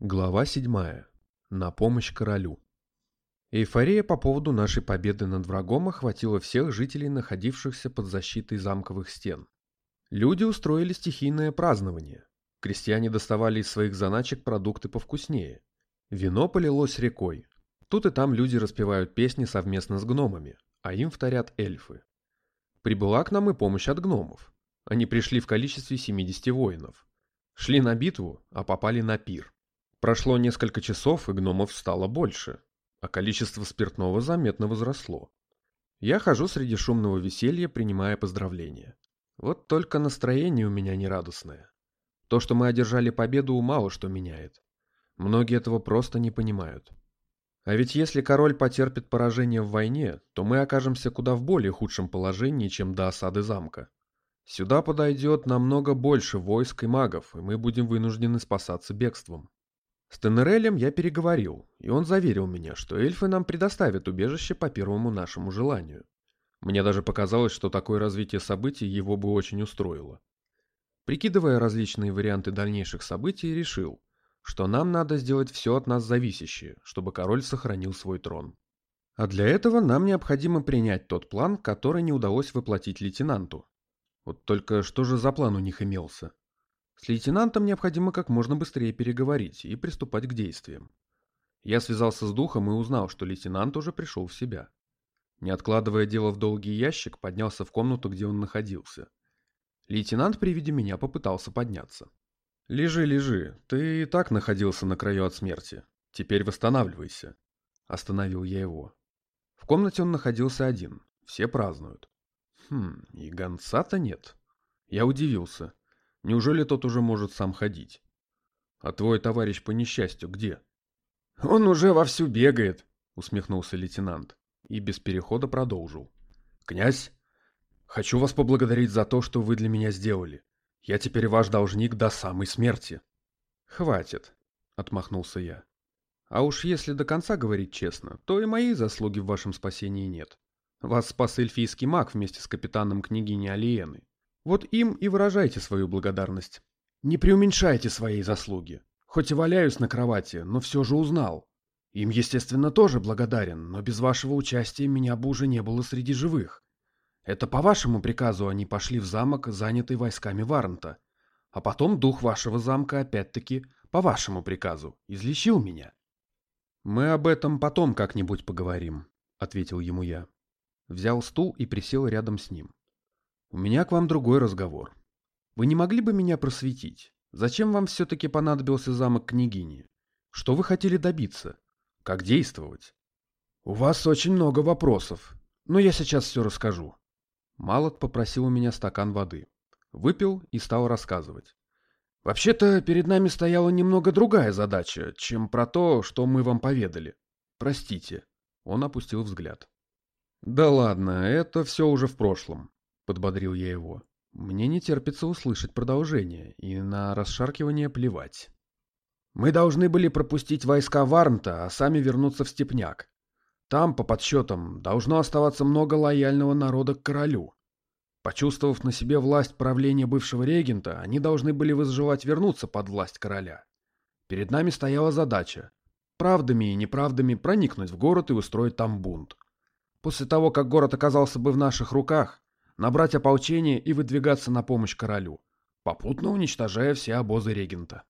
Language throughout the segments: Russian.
Глава 7. На помощь королю. Эйфория по поводу нашей победы над врагом охватила всех жителей, находившихся под защитой замковых стен. Люди устроили стихийное празднование. Крестьяне доставали из своих заначек продукты повкуснее. Вино полилось рекой. Тут и там люди распевают песни совместно с гномами, а им вторят эльфы. Прибыла к нам и помощь от гномов. Они пришли в количестве 70 воинов. Шли на битву, а попали на пир. Прошло несколько часов, и гномов стало больше, а количество спиртного заметно возросло. Я хожу среди шумного веселья, принимая поздравления. Вот только настроение у меня нерадостное. То, что мы одержали победу, мало что меняет. Многие этого просто не понимают. А ведь если король потерпит поражение в войне, то мы окажемся куда в более худшем положении, чем до осады замка. Сюда подойдет намного больше войск и магов, и мы будем вынуждены спасаться бегством. С Тенерелем я переговорил, и он заверил меня, что эльфы нам предоставят убежище по первому нашему желанию. Мне даже показалось, что такое развитие событий его бы очень устроило. Прикидывая различные варианты дальнейших событий, решил, что нам надо сделать все от нас зависящее, чтобы король сохранил свой трон. А для этого нам необходимо принять тот план, который не удалось воплотить лейтенанту. Вот только что же за план у них имелся? С лейтенантом необходимо как можно быстрее переговорить и приступать к действиям. Я связался с духом и узнал, что лейтенант уже пришел в себя. Не откладывая дело в долгий ящик, поднялся в комнату, где он находился. Лейтенант при виде меня попытался подняться. «Лежи, лежи, ты и так находился на краю от смерти. Теперь восстанавливайся», — остановил я его. В комнате он находился один, все празднуют. Хм, и гонца-то нет. Я удивился. Неужели тот уже может сам ходить? А твой товарищ по несчастью где? Он уже вовсю бегает, усмехнулся лейтенант и без перехода продолжил. Князь, хочу вас поблагодарить за то, что вы для меня сделали. Я теперь ваш должник до самой смерти. Хватит, отмахнулся я. А уж если до конца говорить честно, то и моей заслуги в вашем спасении нет. Вас спас эльфийский маг вместе с капитаном княгини Алиены. Вот им и выражайте свою благодарность. Не преуменьшайте своей заслуги. Хоть и валяюсь на кровати, но все же узнал. Им, естественно, тоже благодарен, но без вашего участия меня бы уже не было среди живых. Это по вашему приказу они пошли в замок, занятый войсками Варнта. А потом дух вашего замка, опять-таки, по вашему приказу, излечил меня. «Мы об этом потом как-нибудь поговорим», — ответил ему я. Взял стул и присел рядом с ним. У меня к вам другой разговор. Вы не могли бы меня просветить? Зачем вам все-таки понадобился замок княгини? Что вы хотели добиться? Как действовать? У вас очень много вопросов, но я сейчас все расскажу. Малот попросил у меня стакан воды. Выпил и стал рассказывать. Вообще-то перед нами стояла немного другая задача, чем про то, что мы вам поведали. Простите. Он опустил взгляд. Да ладно, это все уже в прошлом подбодрил я его. Мне не терпится услышать продолжение, и на расшаркивание плевать. Мы должны были пропустить войска Варнта, а сами вернуться в Степняк. Там, по подсчетам, должно оставаться много лояльного народа к королю. Почувствовав на себе власть правления бывшего регента, они должны были возжелать вернуться под власть короля. Перед нами стояла задача – правдами и неправдами проникнуть в город и устроить там бунт. После того, как город оказался бы в наших руках, набрать ополчение и выдвигаться на помощь королю, попутно уничтожая все обозы регента.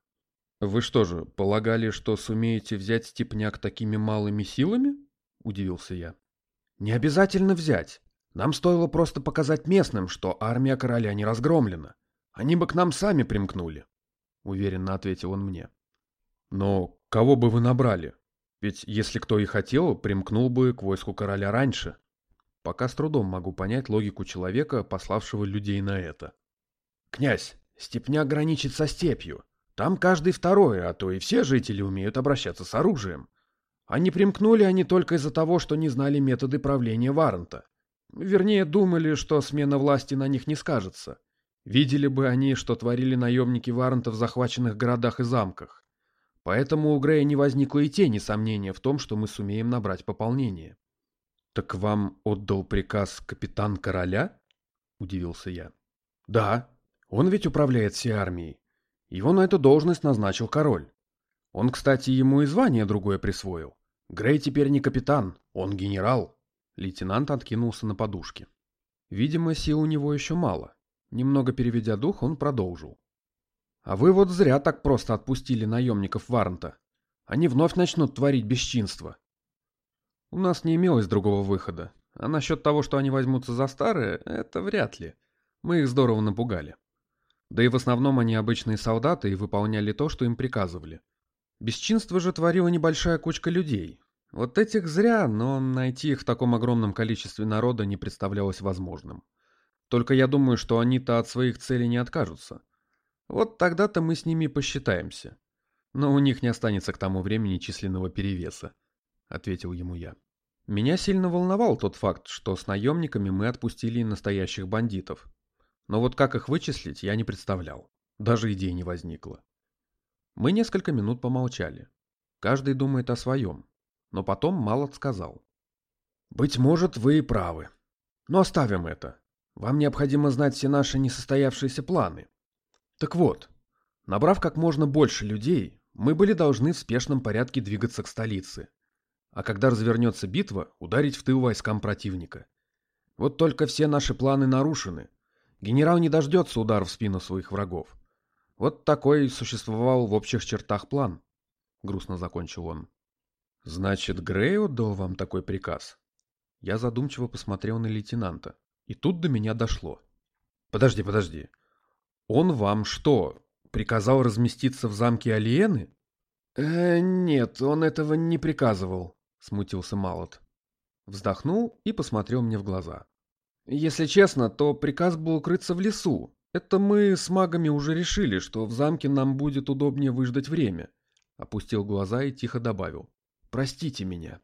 «Вы что же, полагали, что сумеете взять степняк такими малыми силами?» – удивился я. «Не обязательно взять. Нам стоило просто показать местным, что армия короля не разгромлена. Они бы к нам сами примкнули», – уверенно ответил он мне. «Но кого бы вы набрали? Ведь если кто и хотел, примкнул бы к войску короля раньше». Пока с трудом могу понять логику человека, пославшего людей на это. «Князь, степня граничит со степью. Там каждый второй, а то и все жители умеют обращаться с оружием. А не примкнули они только из-за того, что не знали методы правления Варанта. Вернее, думали, что смена власти на них не скажется. Видели бы они, что творили наемники Варанта в захваченных городах и замках. Поэтому у Грея не возникло и тени сомнения в том, что мы сумеем набрать пополнение. «Так вам отдал приказ капитан короля?» – удивился я. «Да, он ведь управляет всей армией. Его на эту должность назначил король. Он, кстати, ему и звание другое присвоил. Грей теперь не капитан, он генерал. Лейтенант откинулся на подушке. Видимо, сил у него еще мало. Немного переведя дух, он продолжил. А вы вот зря так просто отпустили наемников Варнта. Они вновь начнут творить бесчинство. У нас не имелось другого выхода. А насчет того, что они возьмутся за старое, это вряд ли. Мы их здорово напугали. Да и в основном они обычные солдаты и выполняли то, что им приказывали. Бесчинство же творила небольшая кучка людей. Вот этих зря, но найти их в таком огромном количестве народа не представлялось возможным. Только я думаю, что они-то от своих целей не откажутся. Вот тогда-то мы с ними посчитаемся. Но у них не останется к тому времени численного перевеса, — ответил ему я. Меня сильно волновал тот факт, что с наемниками мы отпустили настоящих бандитов. Но вот как их вычислить, я не представлял. Даже идей не возникло. Мы несколько минут помолчали. Каждый думает о своем. Но потом Малот сказал. «Быть может, вы и правы. Но оставим это. Вам необходимо знать все наши несостоявшиеся планы. Так вот, набрав как можно больше людей, мы были должны в спешном порядке двигаться к столице. А когда развернется битва, ударить в тыл войскам противника. Вот только все наши планы нарушены. Генерал не дождется удара в спину своих врагов. Вот такой существовал в общих чертах план. Грустно закончил он. Значит, Грей отдал вам такой приказ? Я задумчиво посмотрел на лейтенанта. И тут до меня дошло. Подожди, подожди. Он вам что, приказал разместиться в замке Алиены? Э, нет, он этого не приказывал, смутился Малот. Вздохнул и посмотрел мне в глаза. Если честно, то приказ был укрыться в лесу, это мы с магами уже решили, что в замке нам будет удобнее выждать время. Опустил глаза и тихо добавил. Простите меня.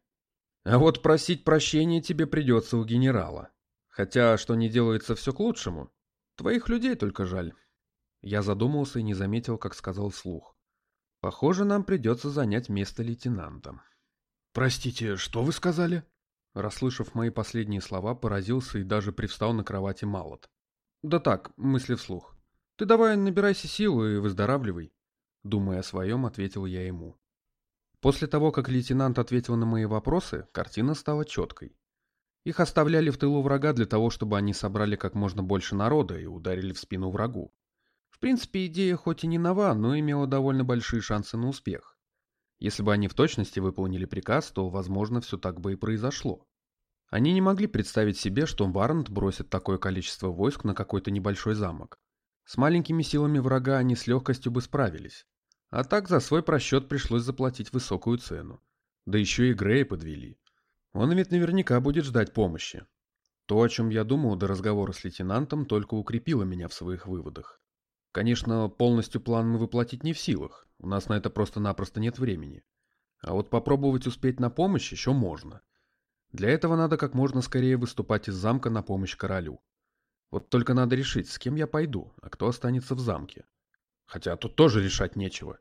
А вот просить прощения тебе придется у генерала. Хотя, что не делается все к лучшему. Твоих людей только жаль. Я задумался и не заметил, как сказал вслух. Похоже, нам придется занять место лейтенанта. Простите, что вы сказали? Расслышав мои последние слова, поразился и даже привстал на кровати Малот. Да так, мысли вслух. Ты давай набирайся силы и выздоравливай. Думая о своем, ответил я ему. После того, как лейтенант ответил на мои вопросы, картина стала четкой. Их оставляли в тылу врага для того, чтобы они собрали как можно больше народа и ударили в спину врагу. В принципе, идея хоть и не нова, но имела довольно большие шансы на успех. Если бы они в точности выполнили приказ, то, возможно, все так бы и произошло. Они не могли представить себе, что Варнт бросит такое количество войск на какой-то небольшой замок. С маленькими силами врага они с легкостью бы справились. А так за свой просчет пришлось заплатить высокую цену. Да еще и Грея подвели. Он ведь наверняка будет ждать помощи. То, о чем я думал до разговора с лейтенантом, только укрепило меня в своих выводах. Конечно, полностью план мы воплотить не в силах. У нас на это просто-напросто нет времени. А вот попробовать успеть на помощь еще можно. — для этого надо как можно скорее выступать из замка на помощь королю. Вот только надо решить, с кем я пойду, а кто останется в замке. Хотя тут тоже решать нечего.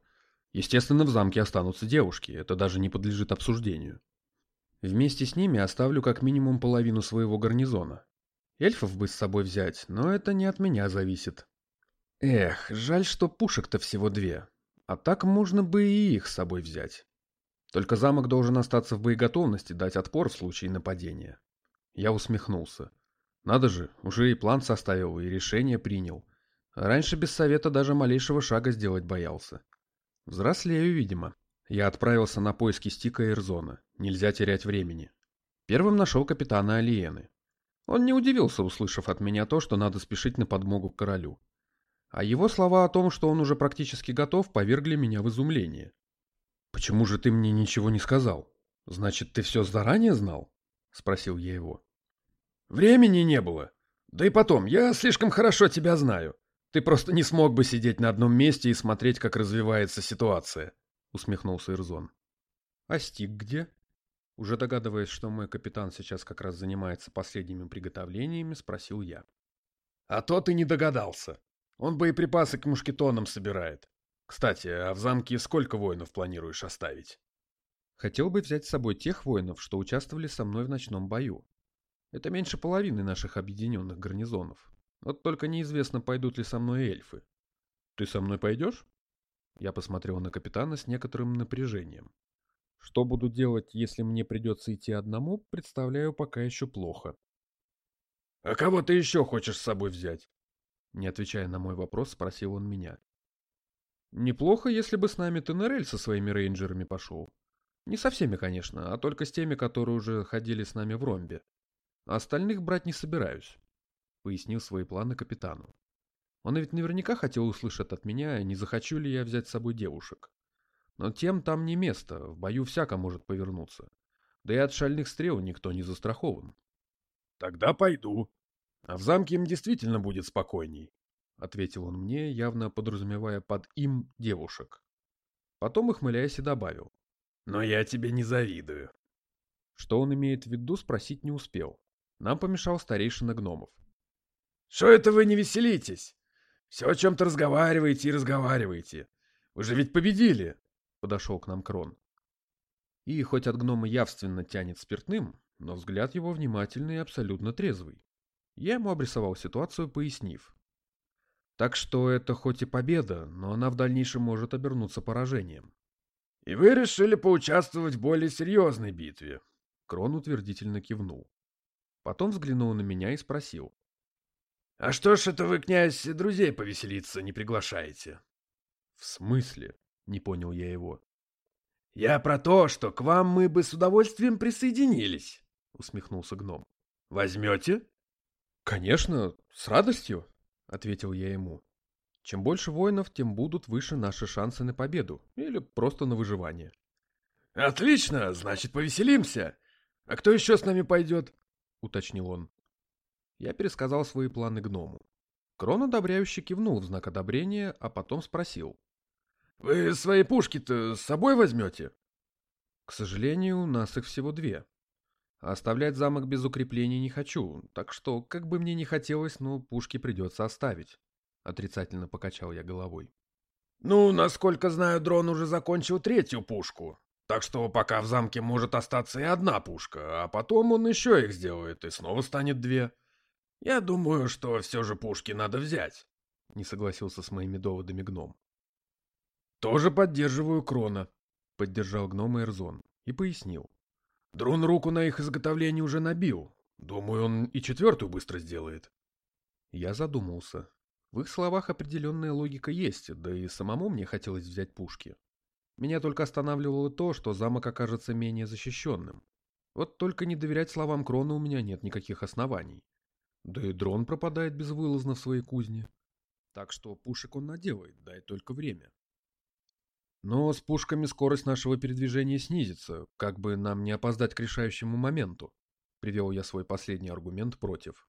Естественно, в замке останутся девушки, это даже не подлежит обсуждению. Вместе с ними оставлю как минимум половину своего гарнизона. Эльфов бы с собой взять, но это не от меня зависит. Эх, жаль, что пушек-то всего две. А так можно бы и их с собой взять. Только замок должен остаться в боеготовности, дать отпор в случае нападения. Я усмехнулся. Надо же, уже и план составил, и решение принял. Раньше без совета даже малейшего шага сделать боялся. Взрослею, видимо. Я отправился на поиски Стика Эрзона. Нельзя терять времени. Первым нашел капитана Алиены. Он не удивился, услышав от меня то, что надо спешить на подмогу к королю. А его слова о том, что он уже практически готов, повергли меня в изумление. «Почему же ты мне ничего не сказал? Значит, ты все заранее знал?» — спросил я его. «Времени не было. Да и потом, я слишком хорошо тебя знаю. Ты просто не смог бы сидеть на одном месте и смотреть, как развивается ситуация», — усмехнулся Ирзон. «А Стик где?» Уже догадываясь, что мой капитан сейчас как раз занимается последними приготовлениями, спросил я. «А то ты не догадался. Он боеприпасы к мушкетонам собирает. Кстати, а в замке сколько воинов планируешь оставить? Хотел бы взять с собой тех воинов, что участвовали со мной в ночном бою. Это меньше половины наших объединенных гарнизонов. Вот только неизвестно, пойдут ли со мной эльфы. Ты со мной пойдешь? Я посмотрел на капитана с некоторым напряжением. Что буду делать, если мне придется идти одному, представляю пока еще плохо. «А кого ты еще хочешь с собой взять?» Не отвечая на мой вопрос, спросил он меня. «Неплохо, если бы с нами Тенерель со своими рейнджерами пошел. Не со всеми, конечно, а только с теми, которые уже ходили с нами в ромбе. А остальных брать не собираюсь», — пояснил свои планы капитану. Он ведь наверняка хотел услышать от меня, не захочу ли я взять с собой девушек. Но тем там не место, в бою всяко может повернуться. Да и от шальных стрел никто не застрахован. Тогда пойду. А в замке им действительно будет спокойней, — ответил он мне, явно подразумевая под «им» девушек. Потом, ухмыляясь, и добавил. Но я тебе не завидую. Что он имеет в виду, спросить не успел. Нам помешал старейшина гномов. «Что это вы не веселитесь? Все о чем-то разговариваете и разговариваете. Вы же ведь победили!» Подошел к нам Крон. И хоть от гнома явственно тянет спиртным, но взгляд его внимательный и абсолютно трезвый. Я ему обрисовал ситуацию, пояснив. Так что это хоть и победа, но она в дальнейшем может обернуться поражением. «И вы решили поучаствовать в более серьезной битве?» Крон утвердительно кивнул. Потом взглянул на меня и спросил. «А что ж это вы, князь, друзей повеселиться не приглашаете?» «В смысле?» — не понял я его. «Я про то, что к вам мы бы с удовольствием присоединились», — усмехнулся гном. «Возьмете?» «Конечно, с радостью», — ответил я ему. «Чем больше воинов, тем будут выше наши шансы на победу или просто на выживание». «Отлично, значит, повеселимся. А кто еще с нами пойдет?» — уточнил он. Я пересказал свои планы гному. Крон одобряюще кивнул в знак одобрения, а потом спросил. «Вы свои пушки-то с собой возьмете?» «К сожалению, у нас их всего две. Оставлять замок без укреплений не хочу, так что, как бы мне не хотелось, но пушки придется оставить», — отрицательно покачал я головой. «Ну, насколько знаю, дрон уже закончил третью пушку, так что пока в замке может остаться и одна пушка, а потом он еще их сделает, и снова станет две». «Я думаю, что все же пушки надо взять», — не согласился с моими доводами гном. «Тоже поддерживаю Крона», — поддержал гном Эрзон и пояснил. «Дрон руку на их изготовление уже набил. Думаю, он и четвертую быстро сделает». Я задумался. В их словах определенная логика есть, да и самому мне хотелось взять пушки. Меня только останавливало то, что замок окажется менее защищенным. Вот только не доверять словам Крона у меня нет никаких оснований. Да и дрон пропадает безвылазно в своей кузне. Так что пушек он наделает, дай только время. Но с пушками скорость нашего передвижения снизится, как бы нам не опоздать к решающему моменту. Привел я свой последний аргумент против.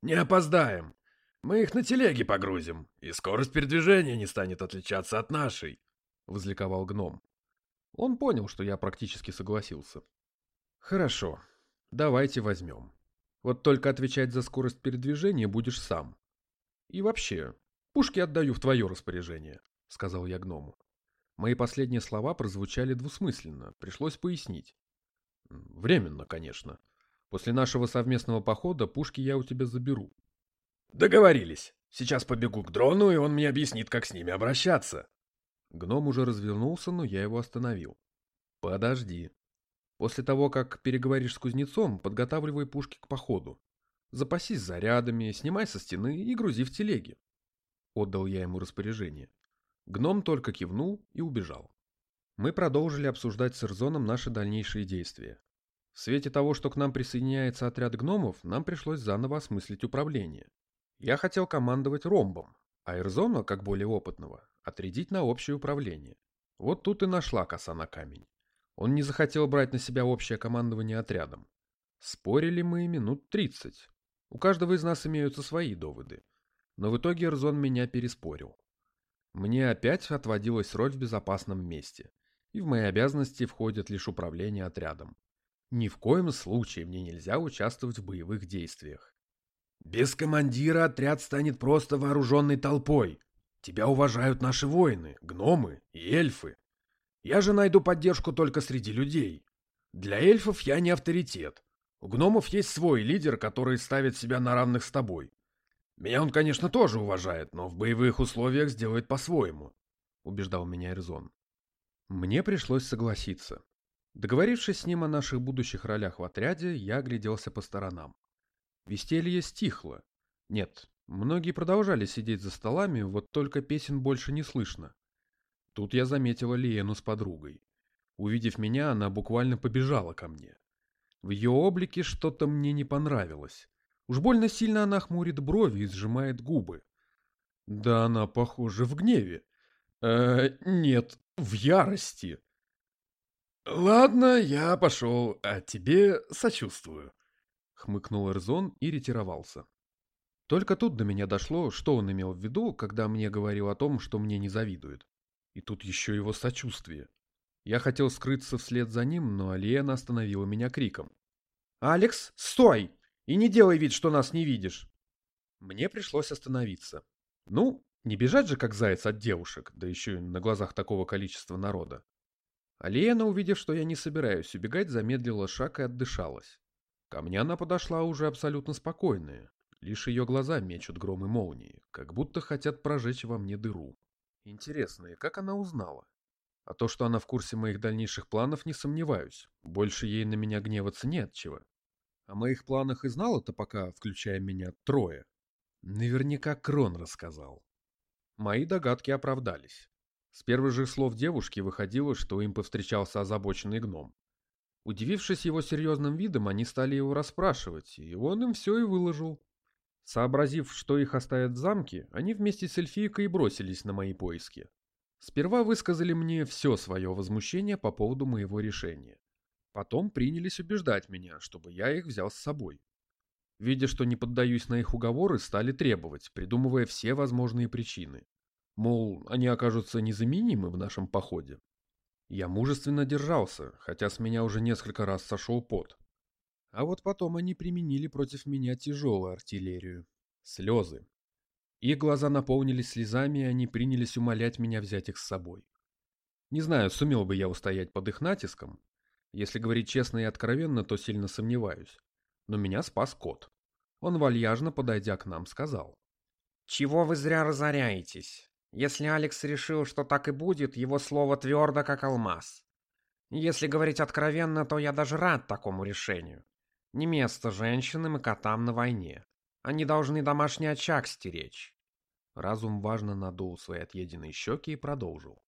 «Не опоздаем. Мы их на телеге погрузим, и скорость передвижения не станет отличаться от нашей», — возликовал гном. Он понял, что я практически согласился. «Хорошо, давайте возьмем. Вот только отвечать за скорость передвижения будешь сам. И вообще, пушки отдаю в твое распоряжение, сказал я гному. Мои последние слова прозвучали двусмысленно, пришлось пояснить. Временно, конечно. После нашего совместного похода пушки я у тебя заберу. Договорились. Сейчас побегу к дрону, и он мне объяснит, как с ними обращаться. Гном уже развернулся, но я его остановил. Подожди. После того, как переговоришь с кузнецом, подготавливай пушки к походу. Запасись зарядами, снимай со стены и грузи в телеги. Отдал я ему распоряжение. Гном только кивнул и убежал. Мы продолжили обсуждать с Эрзоном наши дальнейшие действия. В свете того, что к нам присоединяется отряд гномов, нам пришлось заново осмыслить управление. Я хотел командовать ромбом, а Эрзона, как более опытного, отрядить на общее управление. Вот тут и нашла коса на камень. Он не захотел брать на себя общее командование отрядом. Спорили мы минут тридцать. У каждого из нас имеются свои доводы. Но в итоге Эрзон меня переспорил. Мне опять отводилась роль в безопасном месте. И в мои обязанности входит лишь управление отрядом. Ни в коем случае мне нельзя участвовать в боевых действиях. Без командира отряд станет просто вооруженной толпой. Тебя уважают наши воины, гномы и эльфы. Я же найду поддержку только среди людей. Для эльфов я не авторитет. У гномов есть свой лидер, который ставит себя на равных с тобой. Меня он, конечно, тоже уважает, но в боевых условиях сделает по-своему. — убеждал меня Эрзон. Мне пришлось согласиться. Договорившись с ним о наших будущих ролях в отряде, я огляделся по сторонам. Веселье стихло. Нет, многие продолжали сидеть за столами, вот только песен больше не слышно. Тут я заметила Лиену с подругой. Увидев меня, она буквально побежала ко мне. В ее облике что-то мне не понравилось. Уж больно сильно она хмурит брови и сжимает губы. Да она, похоже, в гневе. Э, нет, в ярости. Ладно, я пошел, а тебе сочувствую. Хмыкнул Эрзон и ретировался. Только тут до меня дошло, что он имел в виду, когда мне говорил о том, что мне не завидует. И тут еще его сочувствие. Я хотел скрыться вслед за ним, но Алиена остановила меня криком. «Алекс, стой! И не делай вид, что нас не видишь!» Мне пришлось остановиться. Ну, не бежать же, как заяц от девушек, да еще и на глазах такого количества народа. Алиена, увидев, что я не собираюсь убегать, замедлила шаг и отдышалась. Ко мне она подошла уже абсолютно спокойная. Лишь ее глаза мечут гром и молнии, как будто хотят прожечь во мне дыру. Интересно, и как она узнала? А то, что она в курсе моих дальнейших планов, не сомневаюсь. Больше ей на меня гневаться не от чего. О моих планах и знала-то пока, включая меня, трое. Наверняка Крон рассказал. Мои догадки оправдались. С первых же слов девушки выходило, что им повстречался озабоченный гном. Удивившись его серьезным видом, они стали его расспрашивать, и он им все и выложил. Сообразив, что их оставят в замке, они вместе с эльфийкой бросились на мои поиски. Сперва высказали мне все свое возмущение по поводу моего решения. Потом принялись убеждать меня, чтобы я их взял с собой. Видя, что не поддаюсь на их уговоры, стали требовать, придумывая все возможные причины. Мол, они окажутся незаменимы в нашем походе. Я мужественно держался, хотя с меня уже несколько раз сошел пот. А вот потом они применили против меня тяжелую артиллерию. Слезы. Их глаза наполнились слезами, и они принялись умолять меня взять их с собой. Не знаю, сумел бы я устоять под их натиском. Если говорить честно и откровенно, то сильно сомневаюсь. Но меня спас кот. Он вальяжно, подойдя к нам, сказал. «Чего вы зря разоряетесь? Если Алекс решил, что так и будет, его слово твердо, как алмаз. Если говорить откровенно, то я даже рад такому решению. Не место женщинам и котам на войне. Они должны домашний очаг стеречь. Разум важно надул свои отъеденные щеки и продолжил.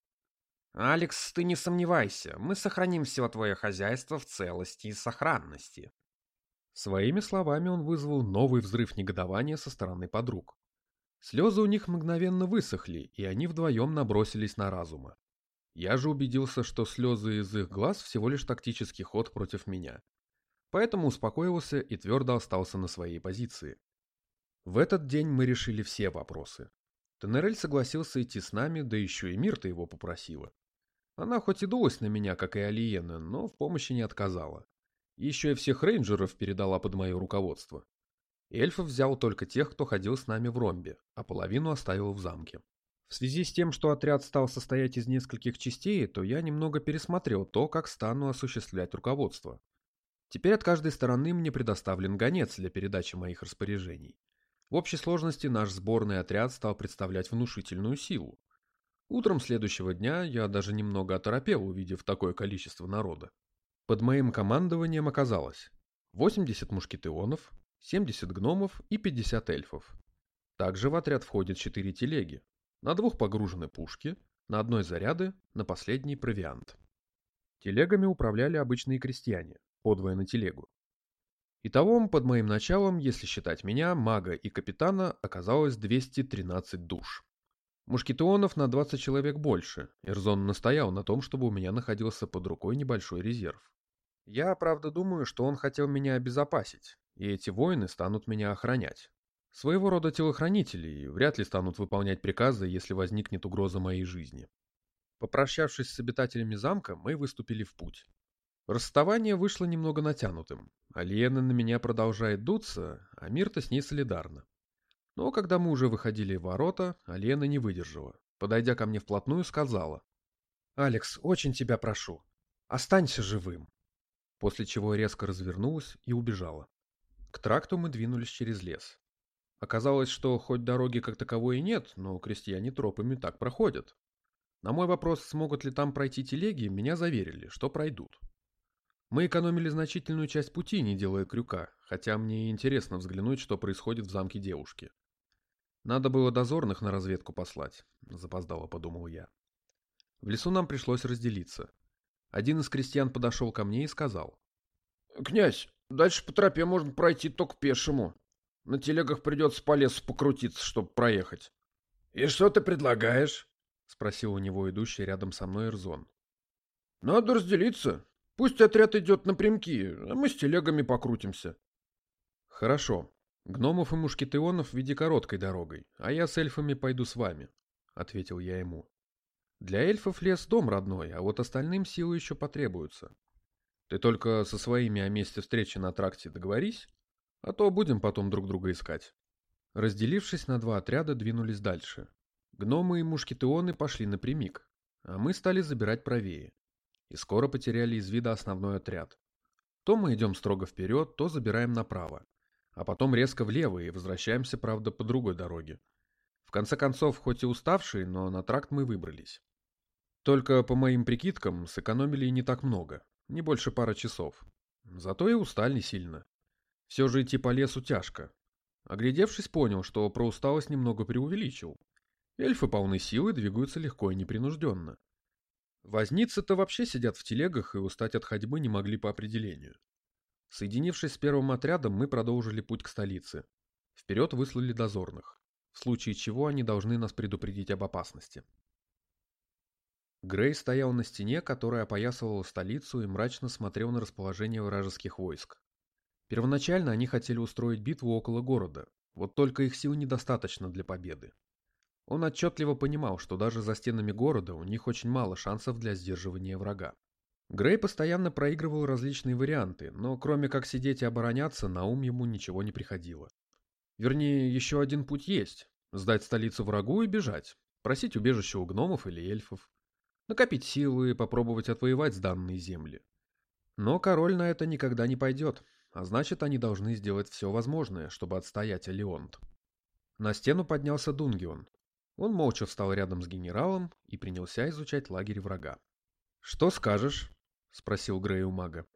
«Алекс, ты не сомневайся, мы сохраним все твое хозяйство в целости и сохранности». Своими словами он вызвал новый взрыв негодования со стороны подруг. Слезы у них мгновенно высохли, и они вдвоем набросились на разума. Я же убедился, что слезы из их глаз всего лишь тактический ход против меня. Поэтому успокоился и твердо остался на своей позиции. В этот день мы решили все вопросы. Тенерель согласился идти с нами, да еще и Мирта его попросила. Она хоть и дулась на меня, как и Алиена, но в помощи не отказала. Еще и всех рейнджеров передала под мое руководство. Эльфов взял только тех, кто ходил с нами в ромбе, а половину оставил в замке. В связи с тем, что отряд стал состоять из нескольких частей, то я немного пересмотрел то, как стану осуществлять руководство. Теперь от каждой стороны мне предоставлен гонец для передачи моих распоряжений. В общей сложности наш сборный отряд стал представлять внушительную силу. Утром следующего дня я даже немного оторопел, увидев такое количество народа. Под моим командованием оказалось 80 мушкетеонов, 70 гномов и 50 эльфов. Также в отряд входят 4 телеги. На двух погружены пушки, на одной заряды, на последний провиант. Телегами управляли обычные крестьяне, подвое на телегу. Итого, под моим началом, если считать меня, мага и капитана, оказалось 213 душ. Мушкетонов на 20 человек больше. Эрзон настоял на том, чтобы у меня находился под рукой небольшой резерв. Я, правда, думаю, что он хотел меня обезопасить, и эти воины станут меня охранять. Своего рода телохранители и вряд ли станут выполнять приказы, если возникнет угроза моей жизни. Попрощавшись с обитателями замка, мы выступили в путь. Расставание вышло немного натянутым. Алиена на меня продолжает дуться, а Мирта с ней солидарна. Но когда мы уже выходили в ворота, Алена не выдержала. Подойдя ко мне вплотную, сказала. «Алекс, очень тебя прошу, останься живым». После чего резко развернулась и убежала. К тракту мы двинулись через лес. Оказалось, что хоть дороги как таковой и нет, но крестьяне тропами так проходят. На мой вопрос, смогут ли там пройти телеги, меня заверили, что пройдут. Мы экономили значительную часть пути, не делая крюка, хотя мне интересно взглянуть, что происходит в замке девушки. Надо было дозорных на разведку послать, запоздало подумал я. В лесу нам пришлось разделиться. Один из крестьян подошел ко мне и сказал. «Князь, дальше по тропе можно пройти только пешему. На телегах придется по лесу покрутиться, чтобы проехать». «И что ты предлагаешь?» — спросил у него идущий рядом со мной Эрзон. «Надо разделиться. Пусть отряд идет напрямки, а мы с телегами покрутимся». «Хорошо. Гномов и мушкетеонов веди короткой дорогой, а я с эльфами пойду с вами», — ответил я ему. «Для эльфов лес — дом родной, а вот остальным силы еще потребуются. Ты только со своими о месте встречи на тракте договорись, а то будем потом друг друга искать». Разделившись на два отряда, двинулись дальше. Гномы и мушкетеоны пошли напрямик, а мы стали забирать правее. И скоро потеряли из вида основной отряд. То мы идем строго вперед, то забираем направо. А потом резко влево и возвращаемся, правда, по другой дороге. В конце концов, хоть и уставшие, но на тракт мы выбрались. Только, по моим прикидкам, сэкономили не так много, не больше пары часов. Зато и устали сильно. Все же идти по лесу тяжко. Оглядевшись, понял, что про усталость немного преувеличил. Эльфы полны силы, двигаются легко и непринужденно. Возницы-то вообще сидят в телегах и устать от ходьбы не могли по определению. Соединившись с первым отрядом, мы продолжили путь к столице. Вперед выслали дозорных, в случае чего они должны нас предупредить об опасности. Грей стоял на стене, которая опоясывала столицу и мрачно смотрел на расположение вражеских войск. Первоначально они хотели устроить битву около города, вот только их сил недостаточно для победы. Он отчетливо понимал, что даже за стенами города у них очень мало шансов для сдерживания врага. Грей постоянно проигрывал различные варианты, но кроме как сидеть и обороняться, на ум ему ничего не приходило. Вернее, еще один путь есть – сдать столицу врагу и бежать, просить убежище у гномов или эльфов, накопить силы и попробовать отвоевать сданные земли. Но король на это никогда не пойдет, а значит, они должны сделать все возможное, чтобы отстоять Элеонт. На стену поднялся Дунгион, он молча встал рядом с генералом и принялся изучать лагерь врага. «Что скажешь?» — спросил Грей у мага.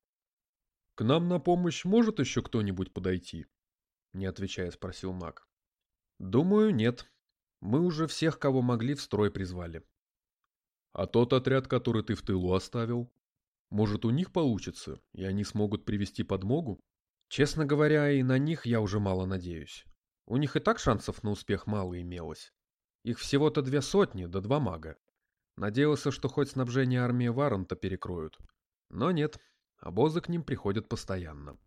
«К нам на помощь может еще кто-нибудь подойти?» Не отвечая, спросил маг. «Думаю, нет. Мы уже всех, кого могли, в строй призвали». «А тот отряд, который ты в тылу оставил? Может, у них получится, и они смогут привести подмогу?» «Честно говоря, и на них я уже мало надеюсь. У них и так шансов на успех мало имелось. Их всего-то две сотни, да два мага. Надеялся, что хоть снабжение армии Варанта перекроют. Но нет, обозы к ним приходят постоянно.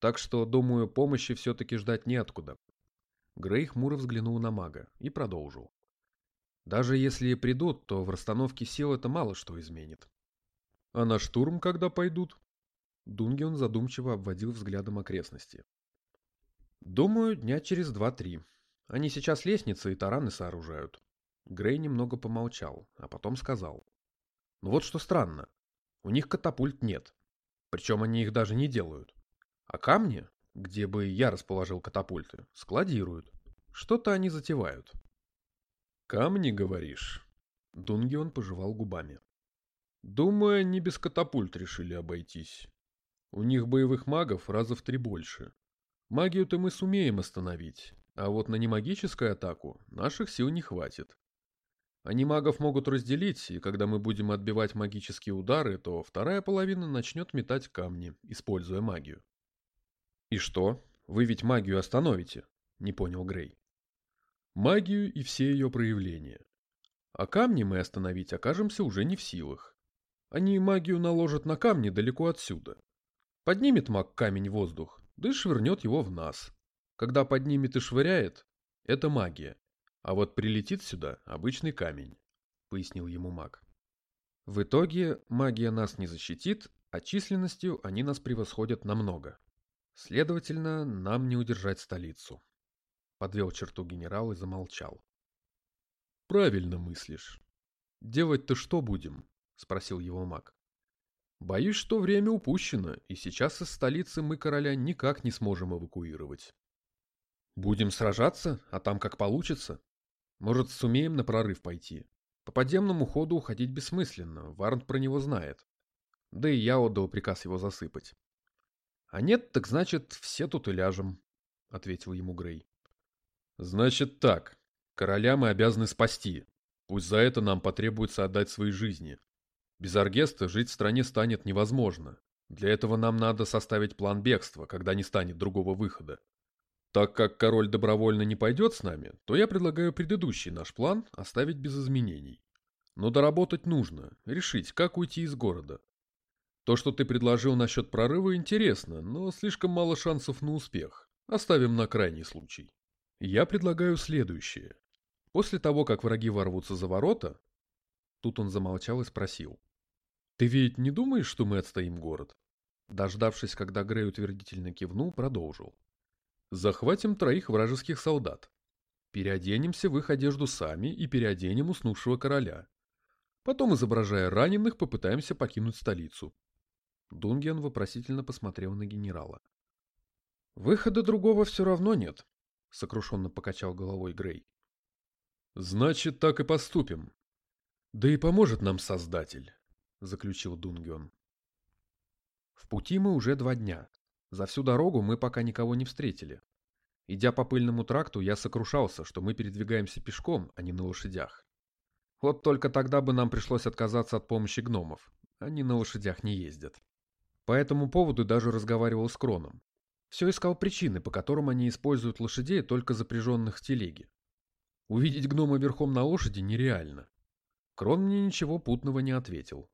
Так что, думаю, помощи все-таки ждать неоткуда. Грей хмуро взглянул на мага и продолжил. Даже если и придут, то в расстановке сил это мало что изменит. А на штурм когда пойдут? Дунгион задумчиво обводил взглядом окрестности. Думаю, дня через два-три. Они сейчас лестницы и тараны сооружают. Грей немного помолчал, а потом сказал. Ну вот что странно. У них катапульт нет. Причем они их даже не делают. А камни, где бы я расположил катапульты, складируют. Что-то они затевают. Камни, говоришь? Дунгион пожевал губами. Думаю, не без катапульт решили обойтись. У них боевых магов раза в три больше. Магию-то мы сумеем остановить, а вот на немагическую атаку наших сил не хватит. Они магов могут разделить, и когда мы будем отбивать магические удары, то вторая половина начнет метать камни, используя магию. «И что? Вы ведь магию остановите?» — не понял Грей. «Магию и все ее проявления. А камни мы остановить окажемся уже не в силах. Они магию наложат на камни далеко отсюда. Поднимет маг камень в воздух, да и швырнет его в нас. Когда поднимет и швыряет, это магия. А вот прилетит сюда обычный камень, пояснил ему маг. В итоге магия нас не защитит, а численностью они нас превосходят намного. Следовательно, нам не удержать столицу. Подвел черту генерал и замолчал. Правильно мыслишь. Делать-то что будем? Спросил его маг. Боюсь, что время упущено, и сейчас из столицы мы короля никак не сможем эвакуировать. Будем сражаться, а там как получится. Может, сумеем на прорыв пойти. По подземному ходу уходить бессмысленно, Варнт про него знает. Да и я отдал приказ его засыпать. А нет, так значит, все тут и ляжем, — ответил ему Грей. Значит так, короля мы обязаны спасти. Пусть за это нам потребуется отдать свои жизни. Без Аргеста жить в стране станет невозможно. Для этого нам надо составить план бегства, когда не станет другого выхода. Так как король добровольно не пойдет с нами, то я предлагаю предыдущий наш план оставить без изменений. Но доработать нужно, решить, как уйти из города. То, что ты предложил насчет прорыва, интересно, но слишком мало шансов на успех. Оставим на крайний случай. Я предлагаю следующее. После того, как враги ворвутся за ворота... Тут он замолчал и спросил. Ты ведь не думаешь, что мы отстоим город? Дождавшись, когда Грей утвердительно кивнул, продолжил. Захватим троих вражеских солдат. Переоденемся в их одежду сами и переоденем уснувшего короля. Потом, изображая раненых, попытаемся покинуть столицу. Дунген вопросительно посмотрел на генерала. «Выхода другого все равно нет», — сокрушенно покачал головой Грей. «Значит, так и поступим. Да и поможет нам Создатель», — заключил Дунгион. В пути мы уже два дня. За всю дорогу мы пока никого не встретили. Идя по пыльному тракту, я сокрушался, что мы передвигаемся пешком, а не на лошадях. Вот только тогда бы нам пришлось отказаться от помощи гномов. Они на лошадях не ездят. По этому поводу даже разговаривал с Кроном. Все искал причины, по которым они используют лошадей, только запряженных в телеге. Увидеть гнома верхом на лошади нереально. Крон мне ничего путного не ответил.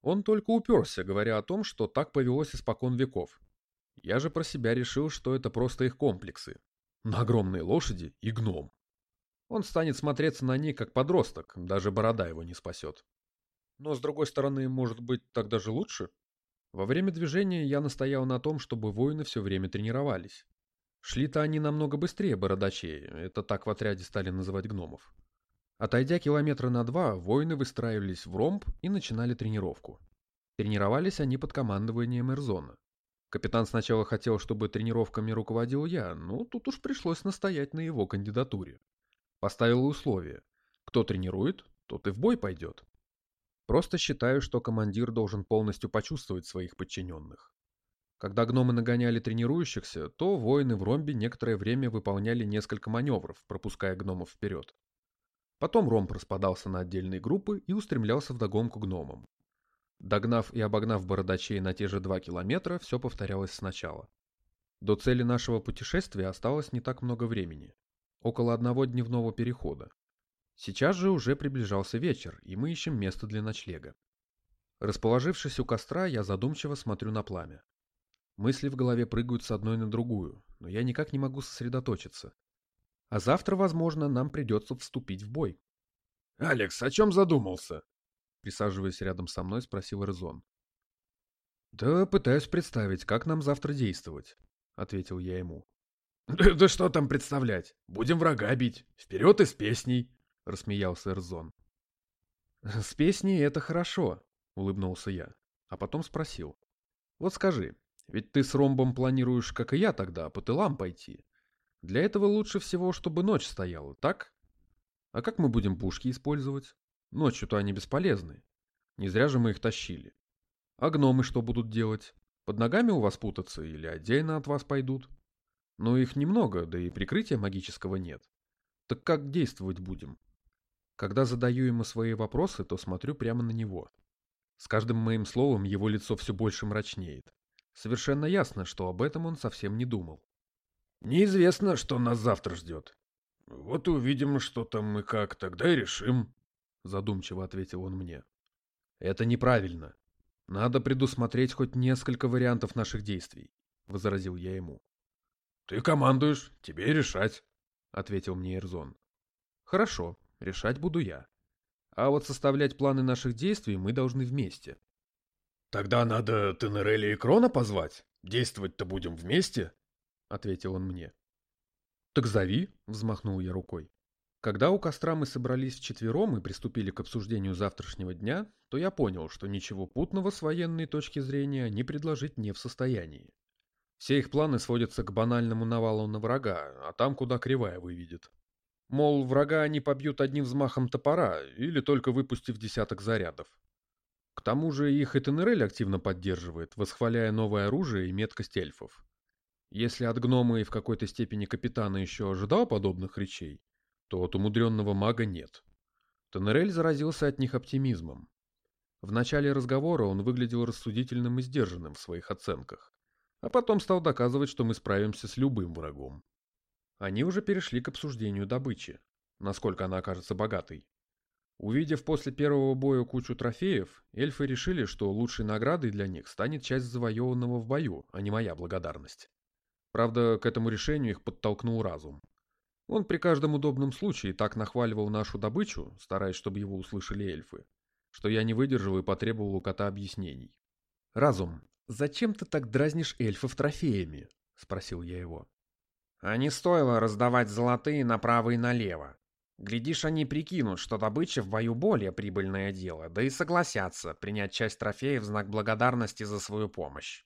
Он только уперся, говоря о том, что так повелось испокон веков, я же про себя решил, что это просто их комплексы. На огромной лошади и гном. Он станет смотреться на ней как подросток, даже борода его не спасет. Но, с другой стороны, может быть, так даже лучше? Во время движения я настоял на том, чтобы воины все время тренировались. Шли-то они намного быстрее бородачей, это так в отряде стали называть гномов. Отойдя километра на два, воины выстраивались в ромб и начинали тренировку. Тренировались они под командованием Эрзона. Капитан сначала хотел, чтобы тренировками руководил я, но тут уж пришлось настоять на его кандидатуре. Поставил условие. Кто тренирует, тот и в бой пойдет. Просто считаю, что командир должен полностью почувствовать своих подчиненных. Когда гномы нагоняли тренирующихся, то воины в ромбе некоторое время выполняли несколько маневров, пропуская гномов вперед. Потом ромб распадался на отдельные группы и устремлялся в догонку гномам. Догнав и обогнав бородачей на те же два километра, все повторялось сначала. До цели нашего путешествия осталось не так много времени. Около одного дневного перехода. Сейчас же уже приближался вечер, и мы ищем место для ночлега. Расположившись у костра, я задумчиво смотрю на пламя. Мысли в голове прыгают с одной на другую, но я никак не могу сосредоточиться. А завтра, возможно, нам придется вступить в бой. «Алекс, о чем задумался?» Присаживаясь рядом со мной, спросил Эрзон. «Да пытаюсь представить, как нам завтра действовать», — ответил я ему. «Да, что там представлять? Будем врага бить. Вперед из песней!» — рассмеялся Эрзон. «С песней это хорошо», — улыбнулся я, а потом спросил. «Вот скажи, ведь ты с Ромбом планируешь, как и я тогда, по тылам пойти. Для этого лучше всего, чтобы ночь стояла, так? А как мы будем пушки использовать?» Ночью-то они бесполезны. Не зря же мы их тащили. А гномы что будут делать? Под ногами у вас путаться или отдельно от вас пойдут? Но их немного, да и прикрытия магического нет. Так как действовать будем? Когда задаю ему свои вопросы, то смотрю прямо на него. С каждым моим словом его лицо все больше мрачнеет. Совершенно ясно, что об этом он совсем не думал. Неизвестно, что нас завтра ждет. Вот увидим, что там и как, тогда и решим. — задумчиво ответил он мне. «Это неправильно. Надо предусмотреть хоть несколько вариантов наших действий», — возразил я ему. «Ты командуешь, тебе решать», — ответил мне Эрзон. «Хорошо, решать буду я. А вот составлять планы наших действий мы должны вместе». «Тогда надо Тенереля и Крона позвать. Действовать-то будем вместе», — ответил он мне. «Так зови», — взмахнул я рукой. Когда у костра мы собрались вчетвером и приступили к обсуждению завтрашнего дня, то я понял, что ничего путного с военной точки зрения не предложить не в состоянии. Все их планы сводятся к банальному навалу на врага, а там куда кривая выведет. Мол, врага они побьют одним взмахом топора или только выпустив десяток зарядов. К тому же их и Тенерель активно поддерживает, восхваляя новое оружие и меткость эльфов. Если от гнома и в какой-то степени капитана еще ожидал подобных речей, то от умудренного мага нет. Тенерель заразился от них оптимизмом. В начале разговора он выглядел рассудительным и сдержанным в своих оценках, а потом стал доказывать, что мы справимся с любым врагом. Они уже перешли к обсуждению добычи, насколько она окажется богатой. Увидев после первого боя кучу трофеев, эльфы решили, что лучшей наградой для них станет часть завоеванного в бою, а не моя благодарность. Правда, к этому решению их подтолкнул разум. Он при каждом удобном случае так нахваливал нашу добычу, стараясь, чтобы его услышали эльфы, что я не выдержал и потребовал у кота объяснений. «Разум, зачем ты так дразнишь эльфов трофеями?» — спросил я его. А не стоило раздавать золотые направо и налево. Глядишь, они прикинут, что добыча в бою более прибыльное дело, да и согласятся принять часть трофея в знак благодарности за свою помощь.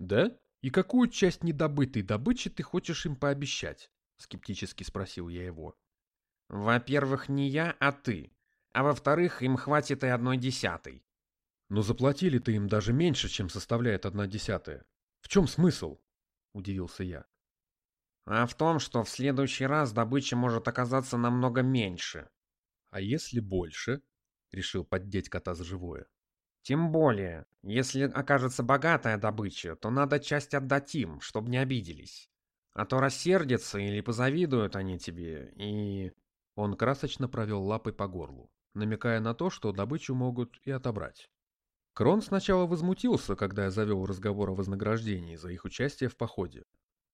«Да? И какую часть недобытой добычи ты хочешь им пообещать?» — скептически спросил я его. «Во-первых, не я, а ты. А во-вторых, им хватит и одной десятой». «Но заплатили ты им даже меньше, чем составляет одна десятая. В чем смысл?» — удивился я а в том, что в следующий раз добыча может оказаться намного меньше. А если больше? Решил поддеть кота за живое. Тем более, если окажется богатая добыча, то надо часть отдать им, чтобы не обиделись. А то рассердятся или позавидуют они тебе, и... Он красочно провел лапой по горлу, намекая на то, что добычу могут и отобрать. Крон сначала возмутился, когда я завел разговор о вознаграждении за их участие в походе,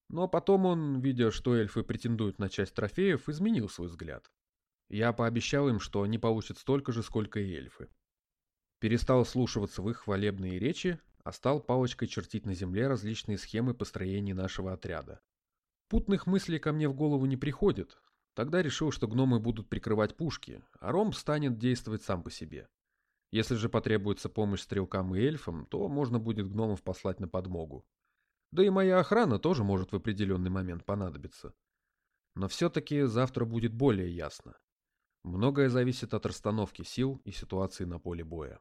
но потом он, видя, что эльфы претендуют на часть трофеев, изменил свой взгляд. Я пообещал им, что они получат столько же, сколько и эльфы. Перестал слушаться в их хвалебные речи, а стал палочкой чертить на земле различные схемы построения нашего отряда. Путных мыслей ко мне в голову не приходит. Тогда решил, что гномы будут прикрывать пушки, а Ром станет действовать сам по себе. Если же потребуется помощь стрелкам и эльфам, то можно будет гномов послать на подмогу. Да и моя охрана тоже может в определенный момент понадобиться. Но все-таки завтра будет более ясно. Многое зависит от расстановки сил и ситуации на поле боя.